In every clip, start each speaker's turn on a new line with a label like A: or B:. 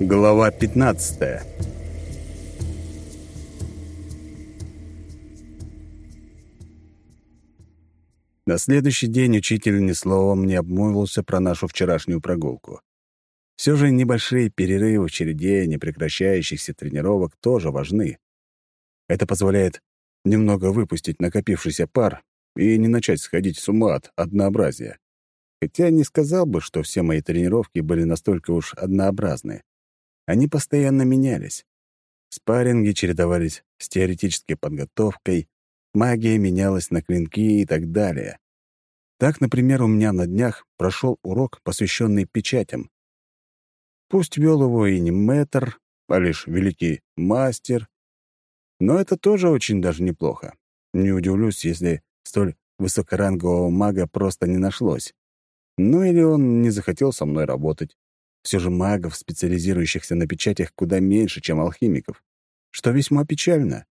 A: Глава 15 На следующий день учитель ни словом не обмолвился про нашу вчерашнюю прогулку. Все же небольшие перерывы в череде непрекращающихся тренировок тоже важны. Это позволяет немного выпустить накопившийся пар и не начать сходить с ума от однообразия. Хотя не сказал бы, что все мои тренировки были настолько уж однообразны. Они постоянно менялись. Спарринги чередовались с теоретической подготовкой, магия менялась на клинки и так далее. Так, например, у меня на днях прошел урок, посвященный печатям. Пусть вел его и не мэтр, а лишь великий мастер, но это тоже очень даже неплохо. Не удивлюсь, если столь высокорангового мага просто не нашлось. Ну или он не захотел со мной работать. Все же магов, специализирующихся на печатях, куда меньше, чем алхимиков, что весьма печально.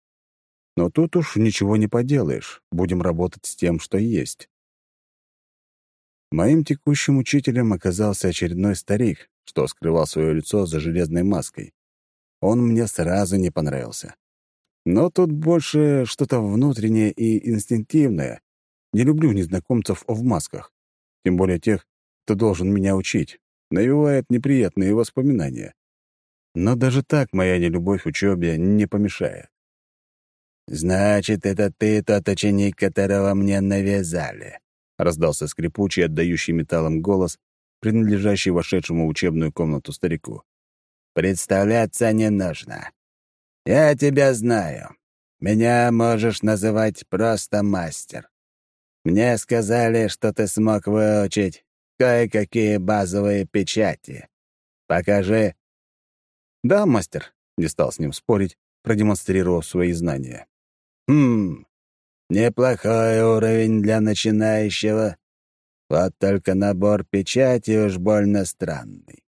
A: Но тут уж ничего не поделаешь, будем работать с тем, что есть. Моим текущим учителем оказался очередной старик, что скрывал свое лицо за железной маской. Он мне сразу не понравился. Но тут больше что-то внутреннее и инстинктивное. Не люблю незнакомцев в масках, тем более тех, кто должен меня учить навевает неприятные воспоминания. Но даже так моя нелюбовь учебе не помешает.
B: «Значит, это ты тот ученик, которого мне навязали», — раздался скрипучий, отдающий металлом голос, принадлежащий вошедшему в учебную комнату старику. «Представляться не нужно. Я тебя знаю. Меня можешь называть просто мастер. Мне сказали, что ты смог выучить кое-какие базовые печати. Покажи».
A: «Да, мастер», — не стал с ним спорить, продемонстрировав свои знания.
B: «Хм, неплохой уровень для начинающего. Вот только набор печати уж больно странный.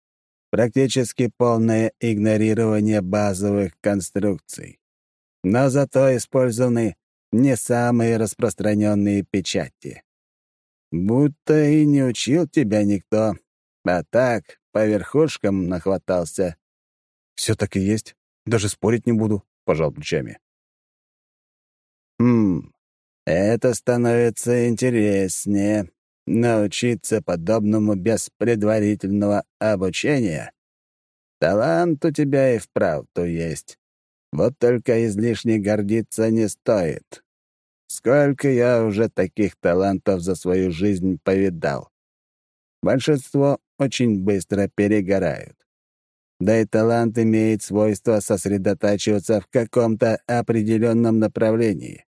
B: Практически полное игнорирование базовых конструкций. Но зато использованы не самые распространенные печати. Будто и не учил тебя никто, а так по верхушкам нахватался.
A: Все так и есть. Даже спорить не буду, пожал плечами.
B: Хм, это становится интереснее. Научиться подобному без предварительного обучения. Талант у тебя и вправду есть. Вот только излишне гордиться не стоит. Сколько я уже таких талантов за свою жизнь повидал. Большинство очень быстро перегорают. Да и талант имеет свойство сосредотачиваться в каком-то определенном направлении.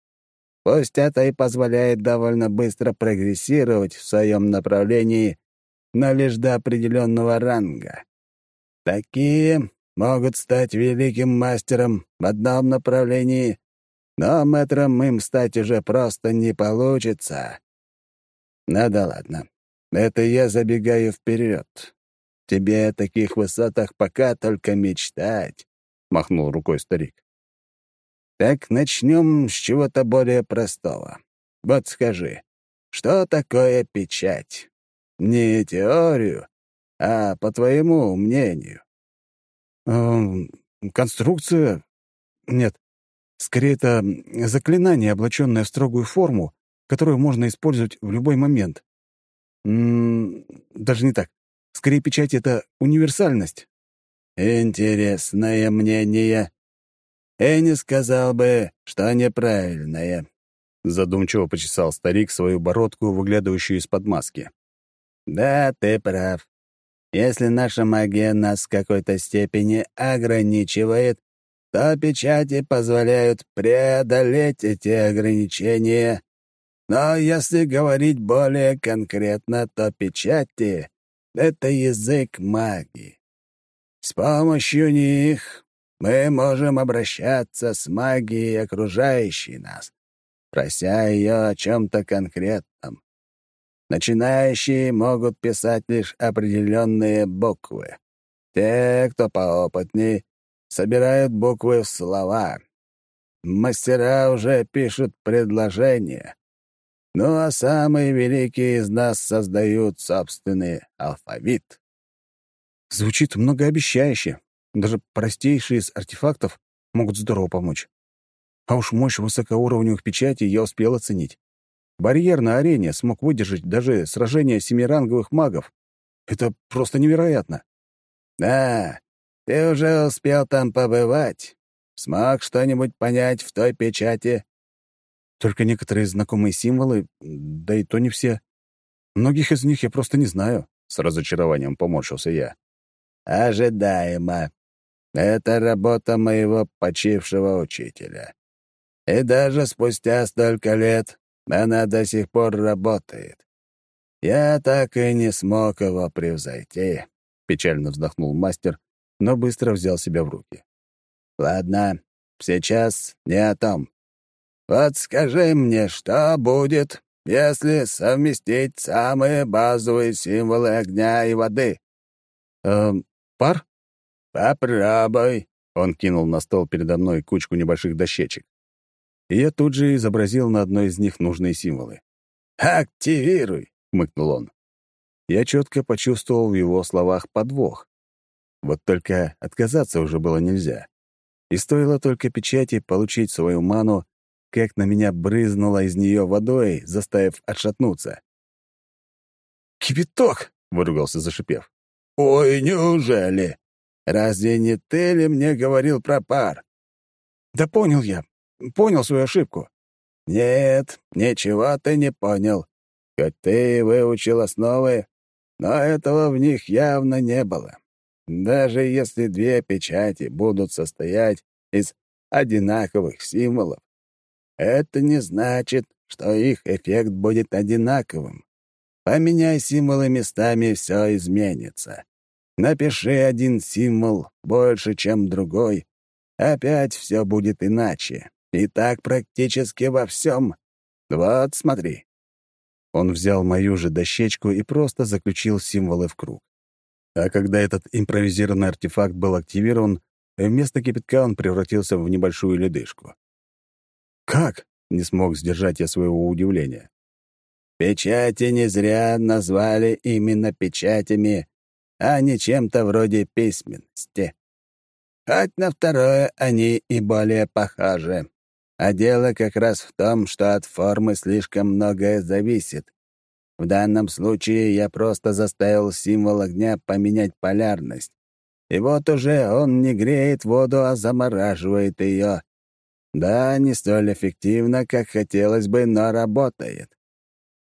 B: Пусть это и позволяет довольно быстро прогрессировать в своем направлении, но лишь до определенного ранга. Такие могут стать великим мастером в одном направлении, но мэтром им стать уже просто не получится. Ну да ладно. Это я забегаю вперед. Тебе о таких высотах пока только мечтать, — махнул рукой старик. Так начнем с чего-то более простого. Вот скажи, что такое печать? Не теорию, а по твоему мнению.
A: Эм, конструкция? Нет, Скорее, это заклинание, облаченное в строгую форму, которую можно использовать в любой момент. М -м, даже не так. Скорее, печать — это универсальность.
B: Интересное мнение. Не сказал бы, что неправильное.
A: Задумчиво почесал старик свою бородку, выглядывающую из-под маски.
B: Да, ты прав. Если наша магия нас в какой-то степени ограничивает, то печати позволяют преодолеть эти ограничения. Но если говорить более конкретно, то печати — это язык магии. С помощью них мы можем обращаться с магией, окружающей нас, прося ее о чем-то конкретном. Начинающие могут писать лишь определенные буквы. Те, кто поопытнее, собирают буквы в слова. Мастера уже пишут предложения. Ну а самые великие из нас создают собственный алфавит.
A: Звучит многообещающе. Даже простейшие из артефактов могут здорово помочь. А уж мощь высокоуровневых печатей я успел оценить. Барьер на арене смог выдержать даже сражение семиранговых магов. Это просто невероятно.
B: «Да, ты уже успел там побывать. Смог что-нибудь понять в той печати?»
A: Только некоторые знакомые символы, да и то не все. Многих из них я просто не знаю. С разочарованием поморщился я.
B: «Ожидаемо. Это работа моего почившего учителя. И даже спустя столько лет она до сих пор работает. Я так и не смог его превзойти», — печально вздохнул мастер, но быстро взял себя в руки. «Ладно, сейчас не о том. Вот скажи мне, что будет, если совместить самые базовые символы огня и воды?»
A: «Эм, пар?»
B: «Попробуй», — он кинул на стол передо мной кучку небольших дощечек.
A: И я тут же изобразил на одной из них нужные символы.
B: «Активируй», — хмыкнул он.
A: Я четко почувствовал в его словах подвох. Вот только отказаться уже было нельзя. И стоило только печати получить свою ману, как на меня брызнуло из нее водой, заставив отшатнуться.
B: «Кипяток!» — выругался, зашипев. «Ой, неужели? Разве не ты ли мне говорил про пар?»
A: «Да понял я. Понял свою ошибку».
B: «Нет, ничего ты не понял. Хоть ты выучил основы, но этого в них явно не было. Даже если две печати будут состоять из одинаковых символов, это не значит, что их эффект будет одинаковым. Поменяй символы местами, все изменится. Напиши один символ больше, чем другой, опять все будет иначе. И так практически во всем. Вот, смотри.
A: Он взял мою же дощечку и просто заключил символы в круг. А когда этот импровизированный артефакт был активирован, вместо кипятка он превратился в небольшую ледышку. «Как?» — не смог сдержать я своего удивления.
B: «Печати не зря назвали именно печатями, а не чем-то вроде письменности. Хоть на второе они и более похожи. А дело как раз в том, что от формы слишком многое зависит. В данном случае я просто заставил символ огня поменять полярность. И вот уже он не греет воду, а замораживает ее. Да, не столь эффективно, как хотелось бы, но работает.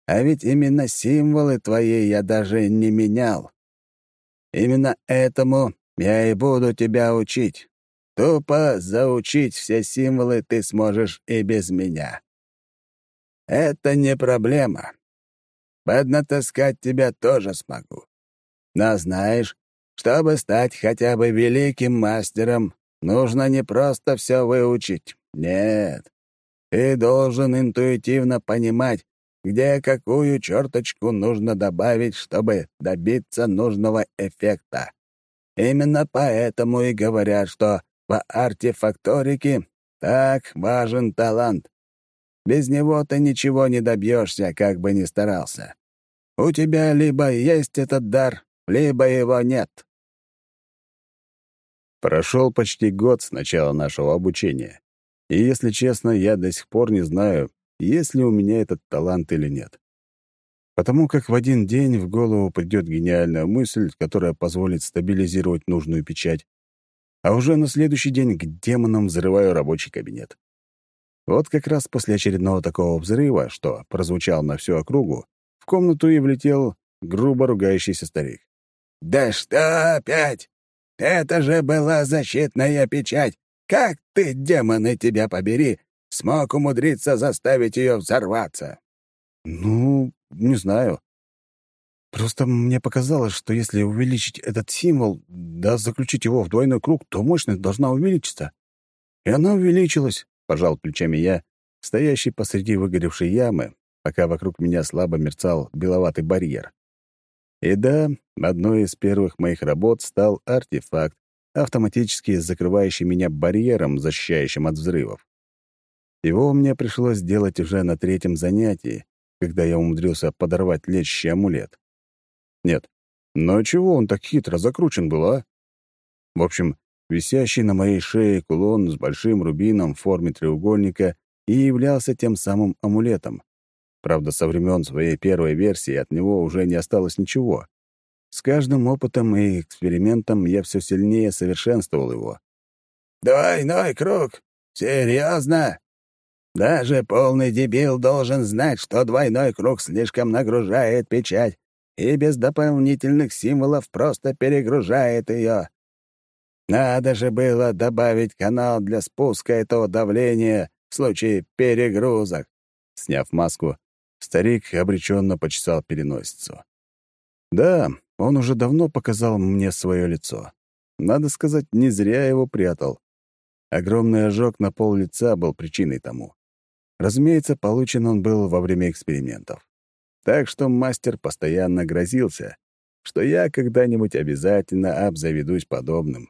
B: А ведь именно символы твои я даже не менял. Именно этому я и буду тебя учить. Тупо заучить все символы ты сможешь и без меня. Это не проблема. Поднатаскать тебя тоже смогу. Но знаешь, чтобы стать хотя бы великим мастером, нужно не просто все выучить. Нет. Ты должен интуитивно понимать, где какую черточку нужно добавить, чтобы добиться нужного эффекта. Именно поэтому и говорят, что в артефакторике так важен талант. Без него ты ничего не добьешься, как бы ни старался. У тебя либо есть этот дар, либо его нет.
A: Прошел почти год с начала нашего обучения. И, если честно, я до сих пор не знаю, есть ли у меня этот талант или нет. Потому как в один день в голову придет гениальная мысль, которая позволит стабилизировать нужную печать, а уже на следующий день к демонам взрываю рабочий кабинет. Вот как раз после очередного такого взрыва, что прозвучал на всю округу, в комнату и влетел грубо ругающийся старик.
B: «Да что опять? Это же была защитная печать! Как ты, демоны, тебя побери, смог умудриться заставить ее взорваться?»
A: «Ну, не знаю. Просто мне показалось, что если увеличить этот символ, да заключить его в двойной круг, то мощность должна увеличиться. И она увеличилась, — пожал плечами я, стоящий посреди выгоревшей ямы, пока вокруг меня слабо мерцал беловатый барьер. И да, одной из первых моих работ стал артефакт, автоматически закрывающий меня барьером, защищающим от взрывов. Его мне пришлось сделать уже на третьем занятии, когда я умудрился подорвать лечащий амулет. Нет, но чего он так хитро закручен был, а? В общем, Висящий на моей шее кулон с большим рубином в форме треугольника и являлся тем самым амулетом. Правда, со времен своей первой версии от него уже не осталось ничего. С каждым опытом и экспериментом я все сильнее совершенствовал его.
B: «Двойной круг? Серьезно? Даже полный дебил должен знать, что двойной круг слишком нагружает печать и без дополнительных символов просто перегружает ее. Надо же было добавить канал для спуска этого давления в случае перегрузок.
A: Сняв маску, старик обреченно почесал переносицу. Да, он уже давно показал мне свое лицо. Надо сказать, не зря его прятал. Огромный ожог на пол лица был причиной тому. Разумеется, получен он был во время экспериментов. Так что мастер постоянно грозился, что я когда-нибудь обязательно обзаведусь подобным.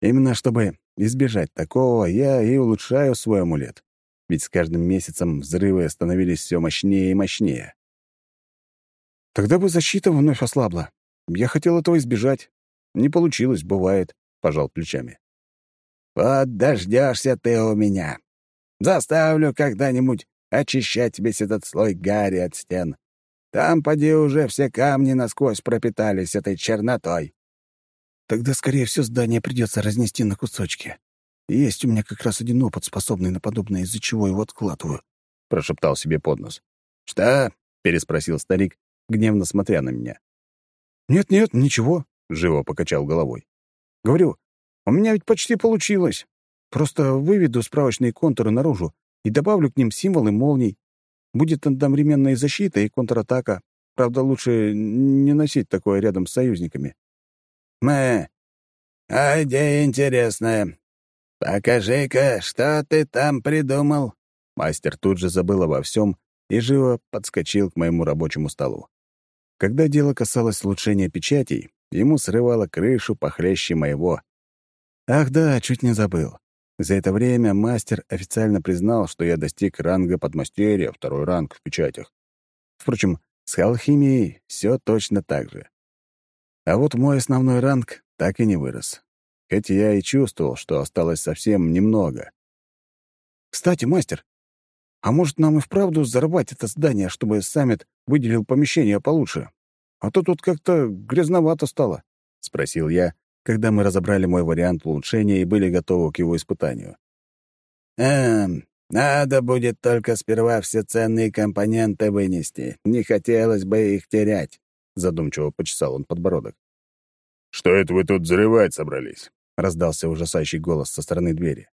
A: Именно чтобы избежать такого, я и улучшаю свой амулет. Ведь с каждым месяцем взрывы становились все мощнее и мощнее. Тогда бы защита вновь ослабла. Я хотел этого избежать. Не получилось, бывает, — пожал плечами.
B: «Вот дождешься ты у меня. Заставлю когда-нибудь очищать весь этот слой гари от стен. Там, поди, уже все камни насквозь пропитались этой чернотой.
A: Тогда, скорее всего, здание придется разнести на кусочки. Есть у меня как раз один опыт, способный на подобное, из-за чего его откладываю», — прошептал себе под нос.
B: «Что?»
A: — переспросил старик, гневно смотря на меня. «Нет-нет, ничего», — живо покачал головой. «Говорю, у меня ведь почти получилось. Просто выведу справочные контуры наружу и добавлю к ним символы молний. Будет одновременная защита и контратака. Правда, лучше не носить такое рядом с союзниками.
B: «Мэ, а идея интересная. Покажи-ка, что ты там придумал?»
A: Мастер тут же забыл обо всем и живо подскочил к моему рабочему столу. Когда дело касалось улучшения печатей, ему срывало крышу похлеще моего. Ах да, чуть не забыл. За это время мастер официально признал, что я достиг ранга подмастерья, второй ранг в печатях. Впрочем, с алхимией все точно так же. А вот мой основной ранг так и не вырос. Хоть я и чувствовал, что осталось совсем немного. «Кстати, мастер, а может, нам и вправду взорвать это здание, чтобы саммит выделил помещение получше? А то тут как-то грязновато стало», — спросил я, когда мы разобрали мой вариант улучшения и были готовы к его испытанию.
B: «Эм, надо будет только сперва все ценные компоненты вынести. Не хотелось бы их терять
A: задумчиво почесал он подбородок.
C: «Что это вы тут взрывать собрались?»
A: — раздался ужасающий голос со стороны двери.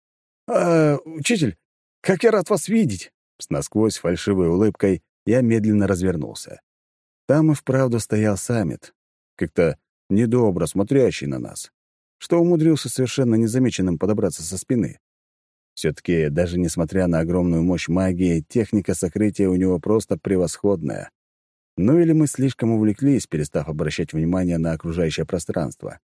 A: «А, учитель, как я рад вас видеть!» С насквозь фальшивой улыбкой я медленно развернулся. Там и вправду стоял саммит, как-то недобро смотрящий на нас, что умудрился совершенно незамеченным подобраться со спины. Все-таки, даже несмотря на огромную мощь магии, техника сокрытия у него просто превосходная. Ну или мы слишком увлеклись, перестав обращать внимание на окружающее пространство.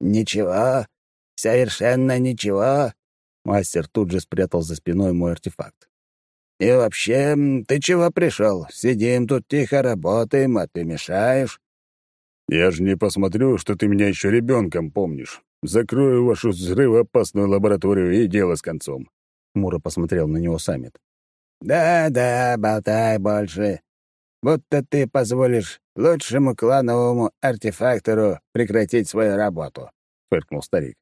B: «Ничего, совершенно ничего», —
A: мастер тут же спрятал за спиной мой артефакт.
B: «И вообще, ты чего пришел? Сидим тут тихо, работаем, а ты мешаешь».
C: «Я же не посмотрю, что ты меня еще ребенком помнишь. Закрою вашу взрывоопасную лабораторию и дело с концом».
A: Мура посмотрел на него саммит.
B: «Да-да, болтай больше будто ты позволишь лучшему клановому артефактору прекратить свою работу», — фыркнул старик.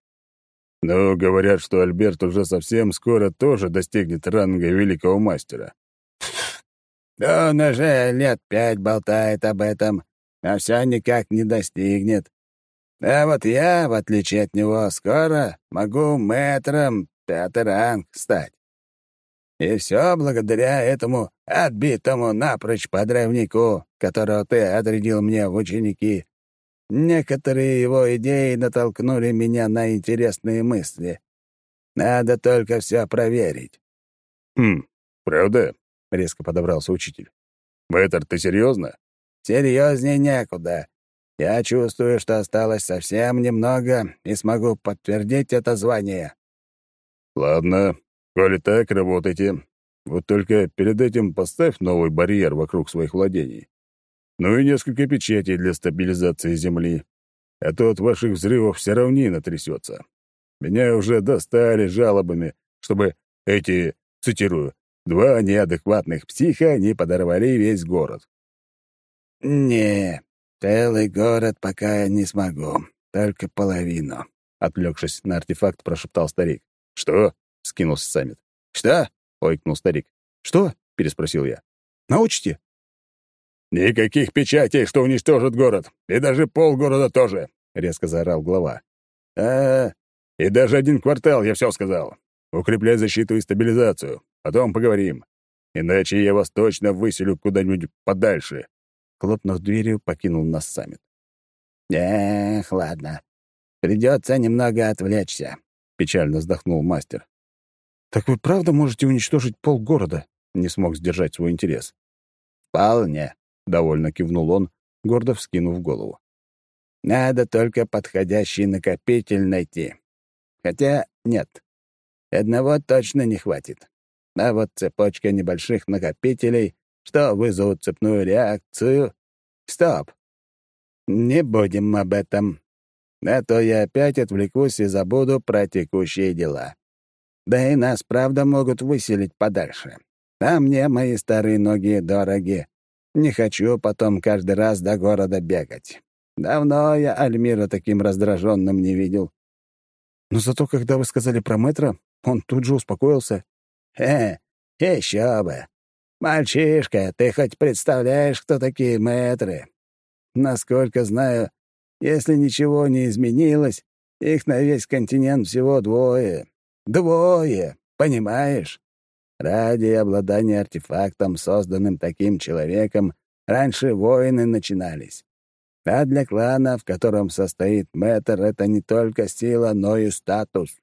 C: «Ну, говорят, что Альберт уже совсем скоро тоже достигнет ранга великого мастера».
B: «Он уже лет пять болтает об этом, а все никак не достигнет. А вот я, в отличие от него, скоро могу мэтром пятый ранг стать. И все благодаря этому отбитому напрочь подрывнику, которого ты отрядил мне в ученики. Некоторые его идеи натолкнули меня на интересные мысли. Надо только все проверить».
C: «Хм, правда?»
A: — резко подобрался учитель.
C: «Мэтр, ты серьезно?
B: Серьезнее некуда. Я чувствую, что осталось совсем немного и смогу подтвердить это звание».
C: «Ладно, Коли так, работайте. Вот только перед этим поставь новый барьер вокруг своих владений. Ну и несколько печатей для стабилизации земли. А то от ваших взрывов вся равнина трясется. Меня уже достали жалобами, чтобы эти, цитирую, «два неадекватных психа не подорвали весь город».
B: «Не, целый город пока не смогу, только половину», — отвлекшись на артефакт, прошептал старик.
C: «Что?» — скинулся Саммит.
B: «Что?»
A: — ойкнул старик.
B: «Что?» — переспросил я. «Научите?»
C: «Никаких печатей, что уничтожит город. И даже полгорода тоже», — резко заорал глава.
B: а,
C: И даже один квартал, я все сказал. Укрепляй защиту и стабилизацию. Потом поговорим. Иначе я вас точно выселю куда-нибудь подальше».
A: Хлопнув дверью, покинул нас саммит.
B: «Эх, ладно. Придется немного отвлечься», — печально вздохнул мастер.
A: «Так вы правда можете уничтожить полгорода?» — не смог сдержать свой интерес.
B: «Вполне», —
A: довольно кивнул он, гордо вскинув голову.
B: «Надо только подходящий накопитель найти. Хотя нет, одного точно не хватит. А вот цепочка небольших накопителей, что вызовут цепную реакцию... Стоп! Не будем об этом. А то я опять отвлекусь и забуду про текущие дела. Да и нас, правда, могут выселить подальше. А мне мои старые ноги дороги. Не хочу потом каждый раз до города бегать. Давно я Альмира таким раздраженным не видел.
A: Но зато, когда вы сказали про метро, он тут же успокоился.
B: «Э, еще бы! Мальчишка, ты хоть представляешь, кто такие мэтры? Насколько знаю, если ничего не изменилось, их на весь континент всего двое. Двое, понимаешь? Ради обладания артефактом, созданным таким человеком, раньше войны начинались. А для клана, в котором состоит мэтр, это не только сила, но и статус.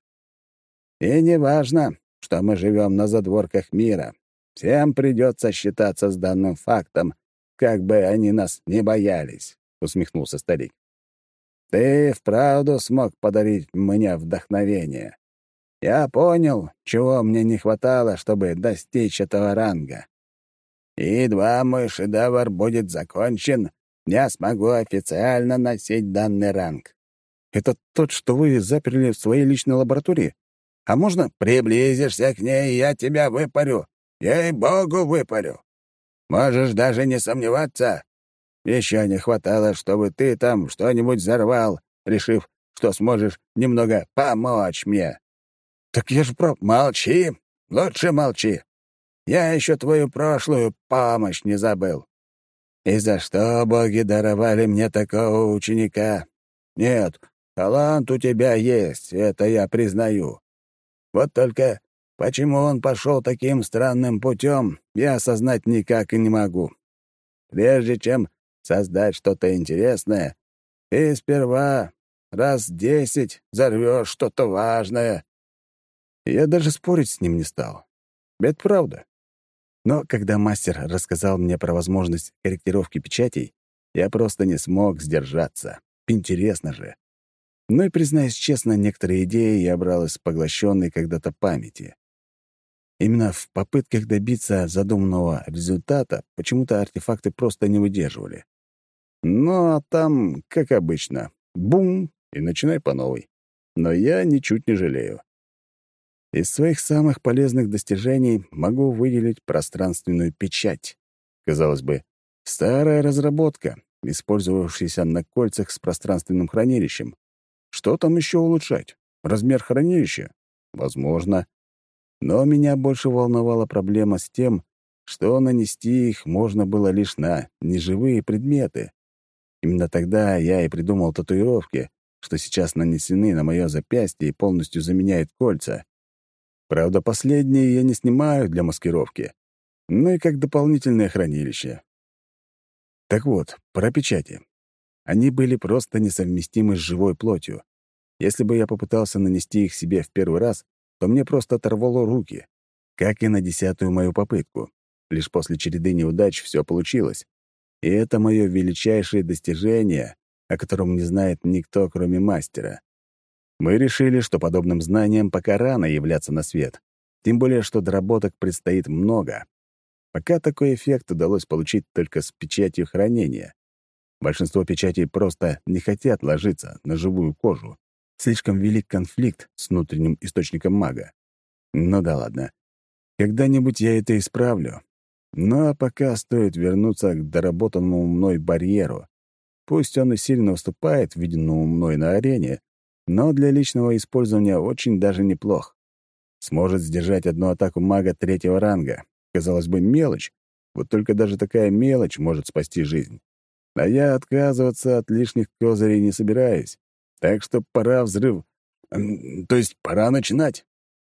B: И не важно, что мы живем на задворках мира. Всем придется считаться с данным фактом, как бы они нас не боялись», — усмехнулся старик. «Ты вправду смог подарить мне вдохновение. Я понял, чего мне не хватало, чтобы достичь этого ранга. И едва мой шедевр будет закончен, я смогу официально носить данный ранг.
A: Это тот, что вы заперли в своей личной лаборатории? А можно...
B: Приблизишься к ней, я тебя выпарю. Ей-богу, выпарю. Можешь даже не сомневаться. Еще не хватало, чтобы ты там что-нибудь взорвал, решив, что сможешь немного помочь мне.
A: Так я же прав...
B: Молчи, лучше молчи. Я еще твою прошлую помощь не забыл. И за что боги даровали мне такого ученика? Нет, талант у тебя есть, это я признаю. Вот только почему он пошел таким странным путем, я осознать никак и не могу. Прежде чем создать что-то интересное, ты сперва раз десять взорвешь что-то важное.
A: Я даже спорить с ним не стал. Это правда. Но когда мастер рассказал мне про возможность корректировки печатей, я просто не смог сдержаться. Интересно же. Но и, признаюсь честно, некоторые идеи я брал из поглощенной когда-то памяти. Именно в попытках добиться задуманного результата почему-то артефакты просто не выдерживали. Ну, а там, как обычно, бум, и начинай по новой. Но я ничуть не жалею. Из своих самых полезных достижений могу выделить пространственную печать. Казалось бы, старая разработка, использовавшаяся на кольцах с пространственным хранилищем. Что там еще улучшать? Размер хранилища? Возможно. Но меня больше волновала проблема с тем, что нанести их можно было лишь на неживые предметы. Именно тогда я и придумал татуировки, что сейчас нанесены на мое запястье и полностью заменяют кольца. Правда, последние я не снимаю для маскировки, но и как дополнительное хранилище. Так вот, про печати. Они были просто несовместимы с живой плотью. Если бы я попытался нанести их себе в первый раз, то мне просто оторвало руки, как и на десятую мою попытку. Лишь после череды неудач все получилось. И это мое величайшее достижение, о котором не знает никто, кроме мастера. Мы решили, что подобным знаниям пока рано являться на свет, тем более, что доработок предстоит много. Пока такой эффект удалось получить только с печатью хранения. Большинство печатей просто не хотят ложиться на живую кожу. Слишком велик конфликт с внутренним источником мага. Ну да ладно. Когда-нибудь я это исправлю. Ну а пока стоит вернуться к доработанному мной барьеру. Пусть он и сильно уступает виденному мной на арене, но для личного использования очень даже неплох. Сможет сдержать одну атаку мага третьего ранга. Казалось бы, мелочь. Вот только даже такая мелочь может спасти жизнь. А я отказываться от лишних козырей не собираюсь. Так что пора взрыв... То есть пора начинать.